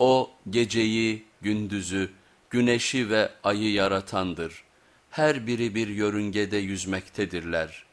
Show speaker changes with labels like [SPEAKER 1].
[SPEAKER 1] O geceyi, gündüzü, güneşi ve ayı yaratandır. Her biri bir yörüngede yüzmektedirler.